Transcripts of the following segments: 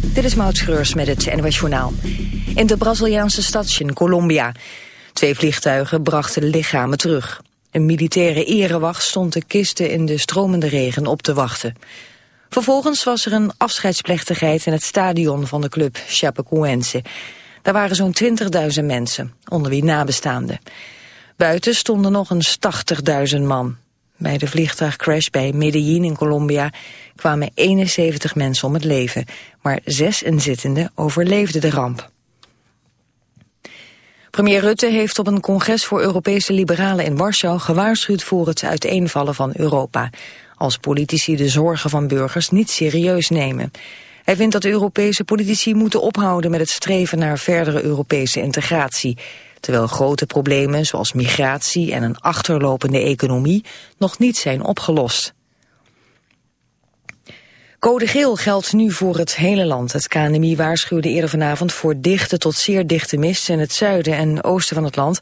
Dit is Maud Schreurs met het NOS Journaal. In de Braziliaanse stad in Colombia. Twee vliegtuigen brachten lichamen terug. Een militaire erewacht stond de kisten in de stromende regen op te wachten. Vervolgens was er een afscheidsplechtigheid in het stadion van de club Chapecoense. Daar waren zo'n 20.000 mensen, onder wie nabestaanden. Buiten stonden nog eens 80.000 man. Bij de vliegtuigcrash bij Medellin in Colombia kwamen 71 mensen om het leven, maar zes inzittenden overleefden de ramp. Premier Rutte heeft op een congres voor Europese liberalen in Warschau gewaarschuwd voor het uiteenvallen van Europa, als politici de zorgen van burgers niet serieus nemen. Hij vindt dat Europese politici moeten ophouden met het streven naar verdere Europese integratie, terwijl grote problemen zoals migratie en een achterlopende economie nog niet zijn opgelost. Code geel geldt nu voor het hele land. Het KNMI waarschuwde eerder vanavond voor dichte tot zeer dichte mist in het zuiden en oosten van het land.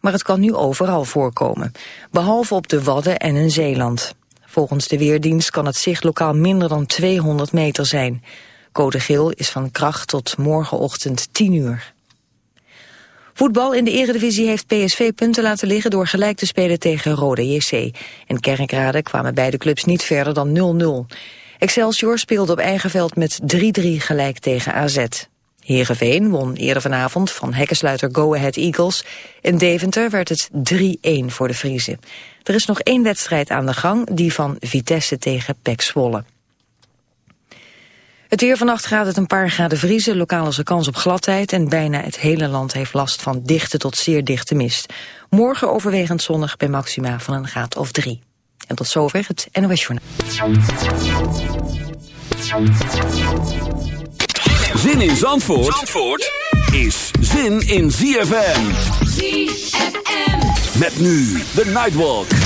Maar het kan nu overal voorkomen, behalve op de Wadden en in Zeeland. Volgens de Weerdienst kan het zicht lokaal minder dan 200 meter zijn. Code geel is van kracht tot morgenochtend 10 uur. Voetbal in de eredivisie heeft PSV punten laten liggen door gelijk te spelen tegen Rode JC. In Kerkrade kwamen beide clubs niet verder dan 0-0. Excelsior speelde op eigen veld met 3-3 gelijk tegen AZ. Heerenveen won eerder vanavond van hekkensluiter Go Ahead Eagles. In Deventer werd het 3-1 voor de Friese. Er is nog één wedstrijd aan de gang, die van Vitesse tegen Pek Zwolle. Het weer vannacht gaat het een paar graden vriezen, lokaal is er kans op gladheid... en bijna het hele land heeft last van dichte tot zeer dichte mist. Morgen overwegend zonnig bij maxima van een graad of drie. En tot zover het NOS Journaal. Zin in Zandvoort, Zandvoort is zin in ZFM. ZFM. Met nu de Nightwalk.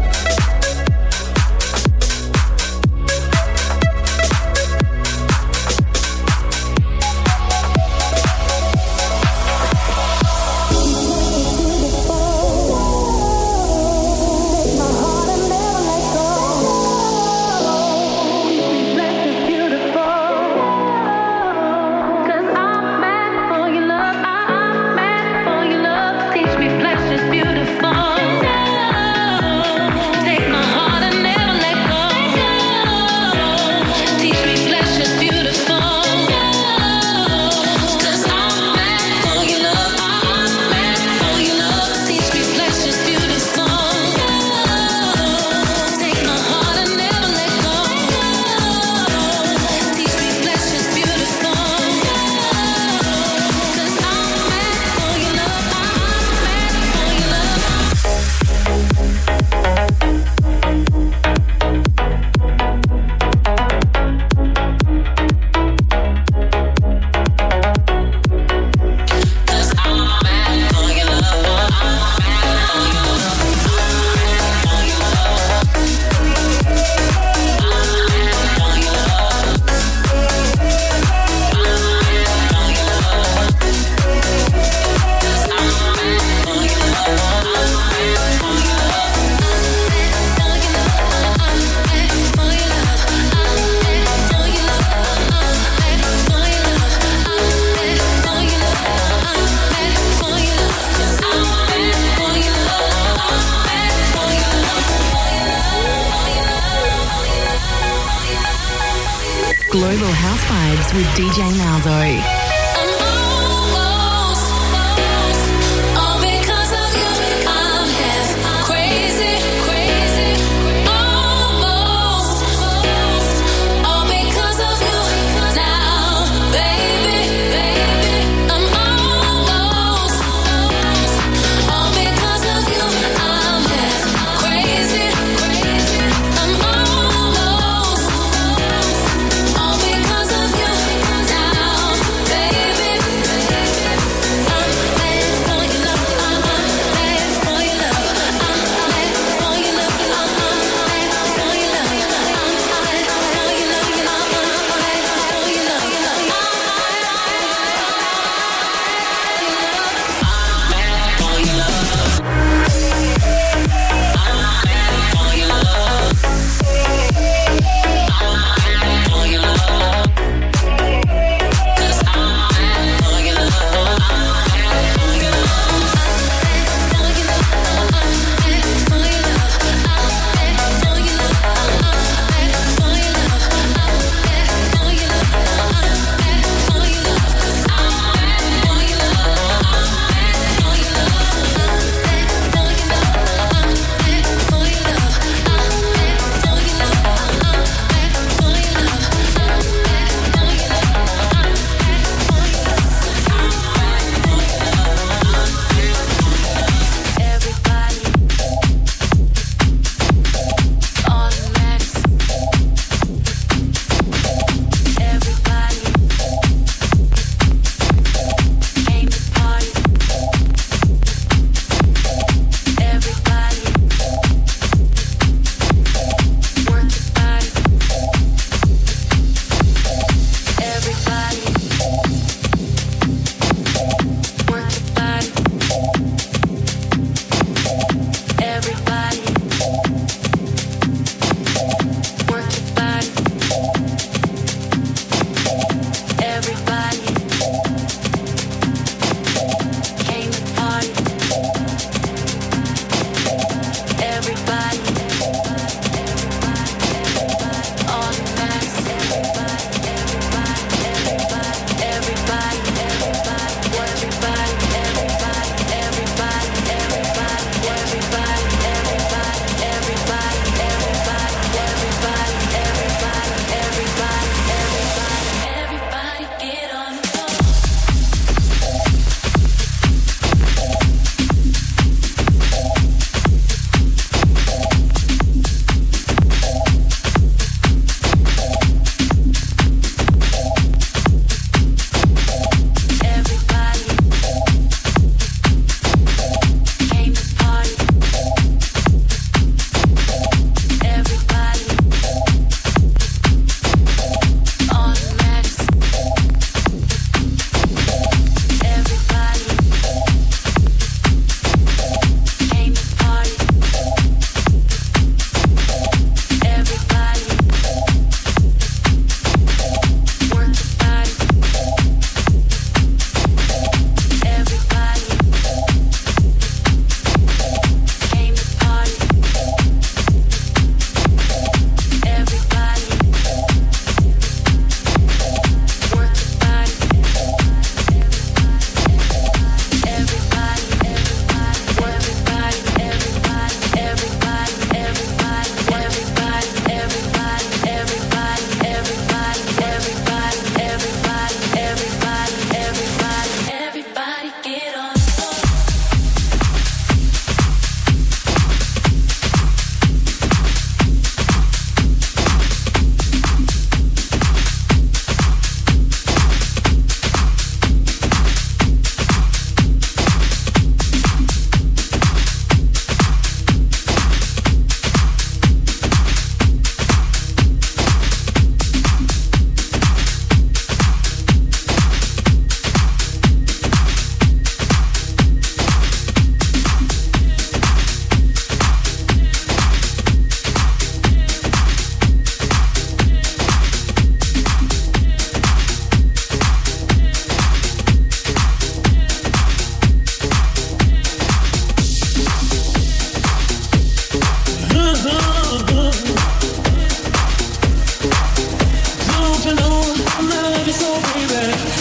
DJ Malzo.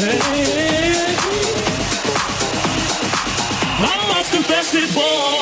Hey, I must confess it, boy.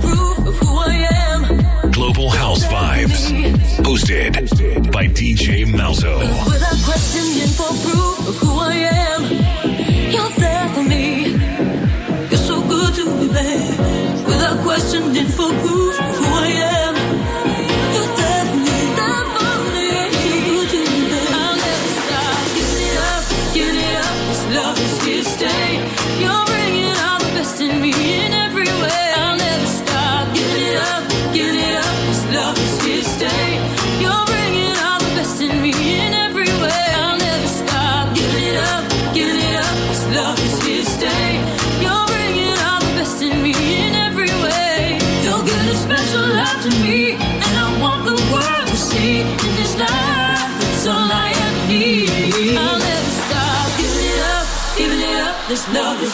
proof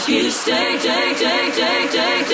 you to stay, stay, stay, stay, stay.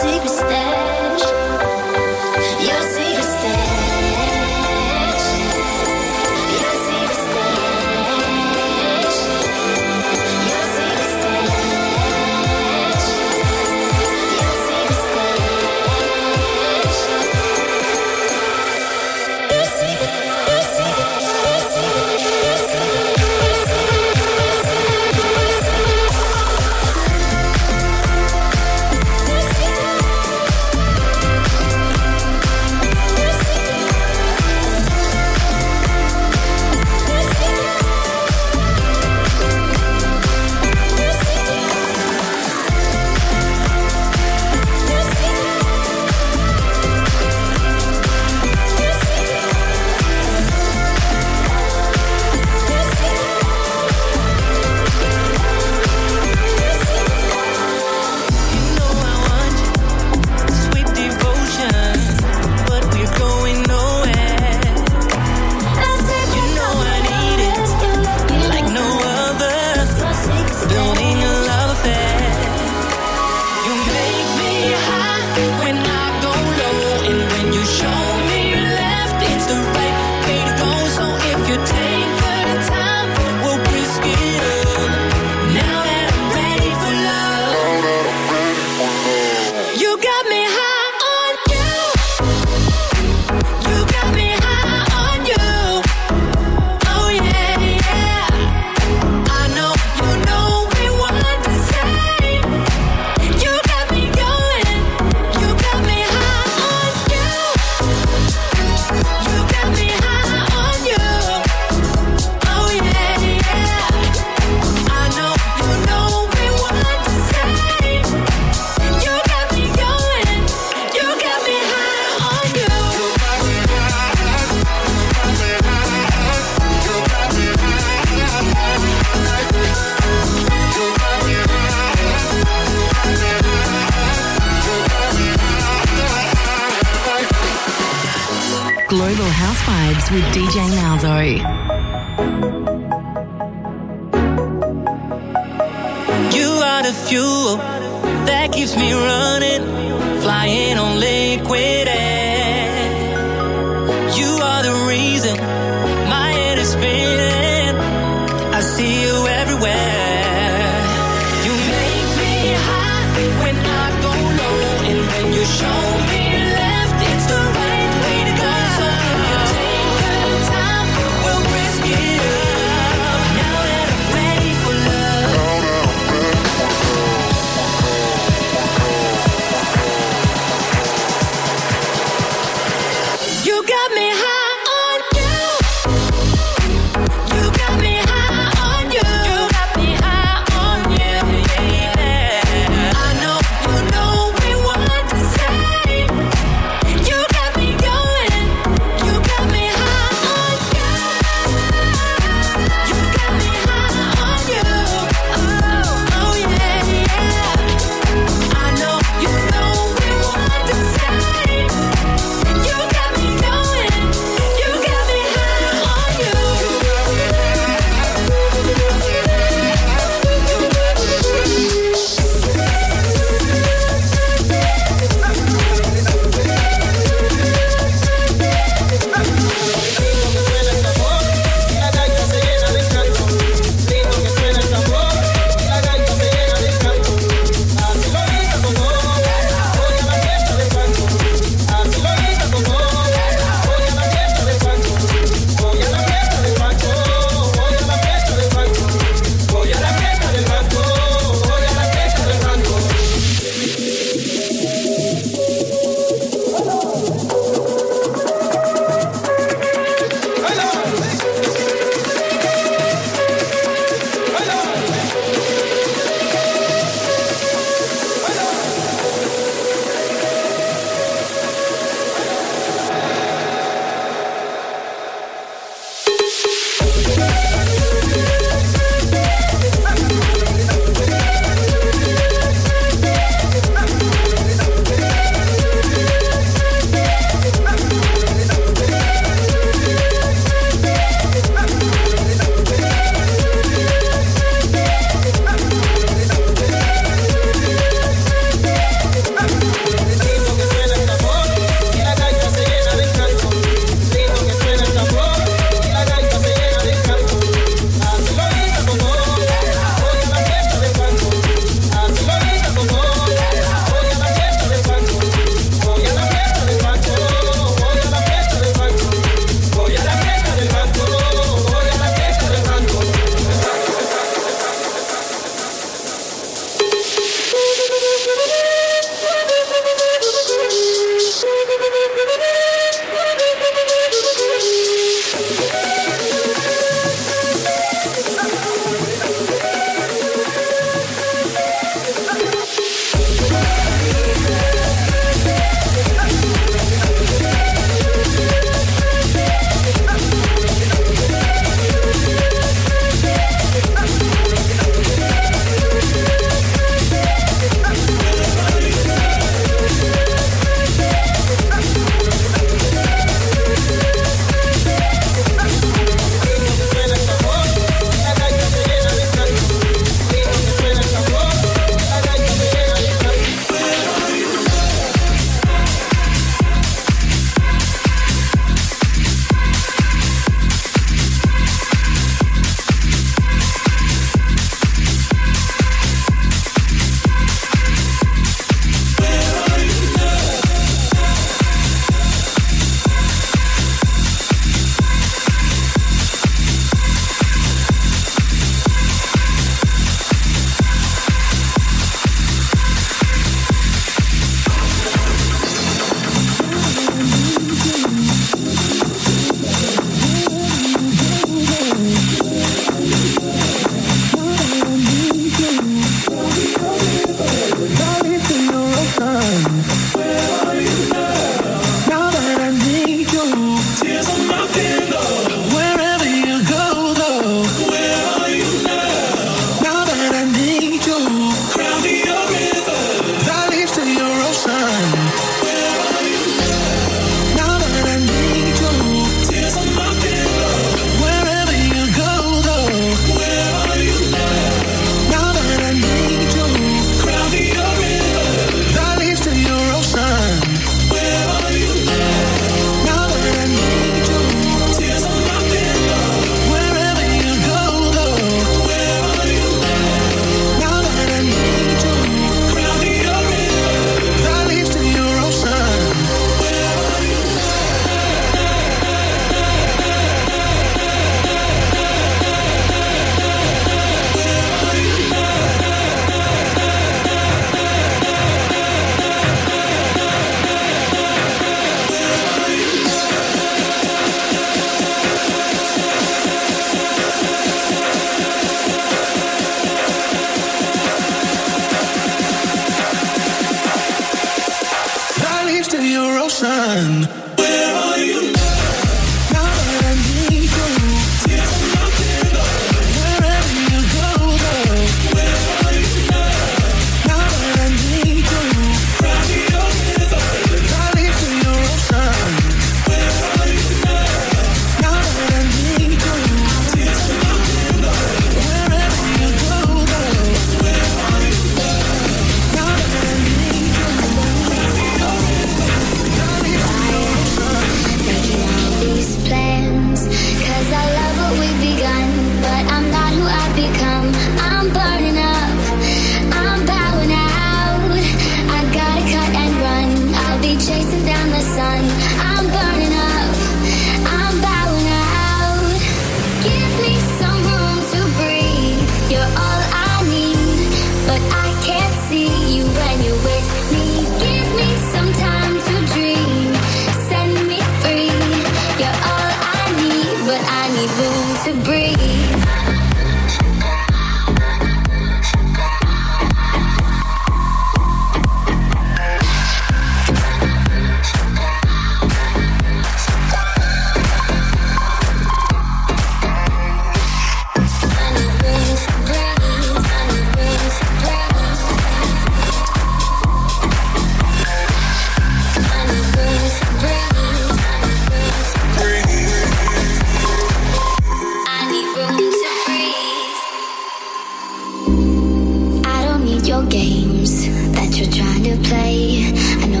secrets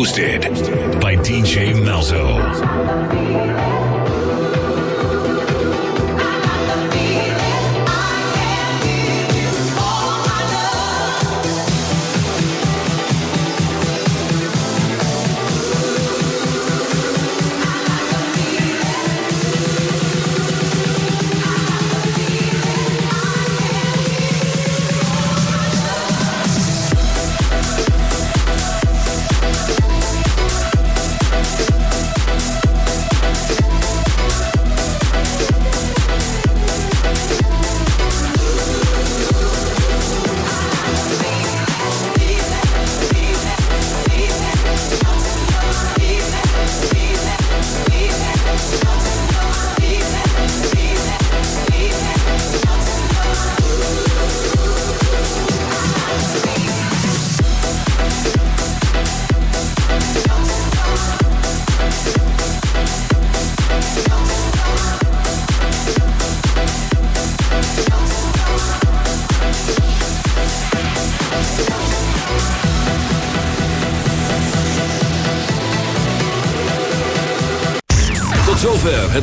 Hosted by DJ Malzo.